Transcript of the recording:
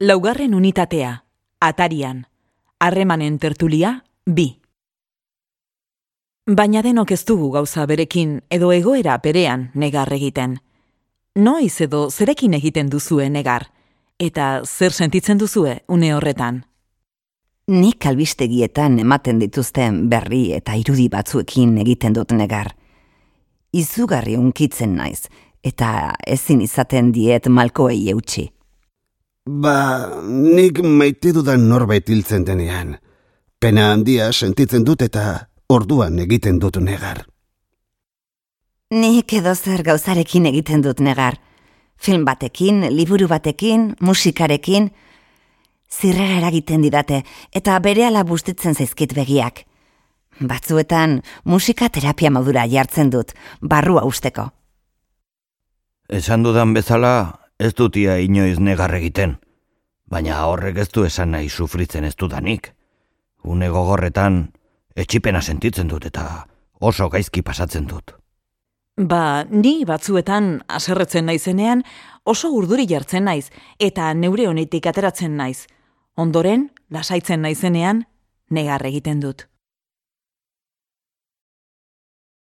Laugarren unitatea, atarian, harremanen tertulia, bi. Baina denok ez dugu gauza berekin edo egoera berean negar egiten. Noiz edo zerekin egiten duzue negar, eta zer sentitzen duzue une horretan. Nik albistegietan ematen dituzten berri eta irudi batzuekin egiten dut negar. Izugarri unkitzen naiz, eta ezin izaten diet malkoei eutxi. Ba, nik maite dudan norbait hiltzen denean. Pena handia sentitzen dut eta orduan egiten dut negar. Nik edo zer gauzarekin egiten dut negar. Film batekin, liburu batekin, musikarekin, zirrera eragiten didate eta berehala bustitzen zaizkit begiak. Batzuetan musika terapia modura jartzen dut, barrua usteko. Esan dudan bezala, ez dutia inoiz negar egiten. Baina horrek ez du esan nahi sufritzen ez dudanik. Une gogorretan, etxipena sentitzen dut eta oso gaizki pasatzen dut. Ba, ni batzuetan aserretzen naizenean oso urduri jartzen naiz eta neure honetik ateratzen naiz. Ondoren, lasaitzen naizenean, negar egiten dut.